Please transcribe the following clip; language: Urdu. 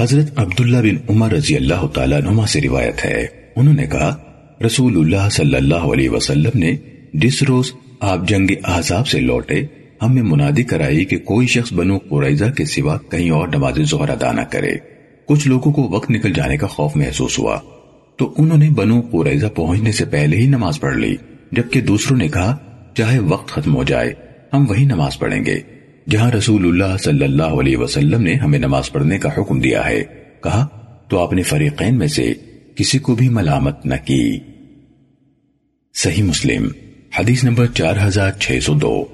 حضرت عبداللہ بن عمر رضی اللہ تعالیٰ نما سے روایت ہے۔ انہوں نے کہا، رسول اللہ صلی اللہ علیہ وسلم نے جس روز آپ جنگ احزاب سے لوٹے ہمیں منادی کرائی کہ کوئی شخص بنو قریضہ کے سوا کہیں اور نماز ظہر ادا نہ کرے۔ کچھ لوگوں کو وقت نکل جانے کا خوف محسوس ہوا۔ تو انہوں نے بنو قریضہ پہنچنے سے پہلے ہی نماز پڑھ لی، جبکہ دوسروں نے کہا، چاہے وقت ختم ہو جائے، ہم وہی نماز پڑھیں گے۔ جہاں رسول اللہ صلی اللہ علیہ وسلم نے ہمیں نماز پڑھنے کا حکم دیا ہے، کہا، تو آپ نے فریقین میں سے کسی کو بھی ملامت نہ کی۔ صحیح مسلم، حدیث نمبر چار ہزار چھ سو دو۔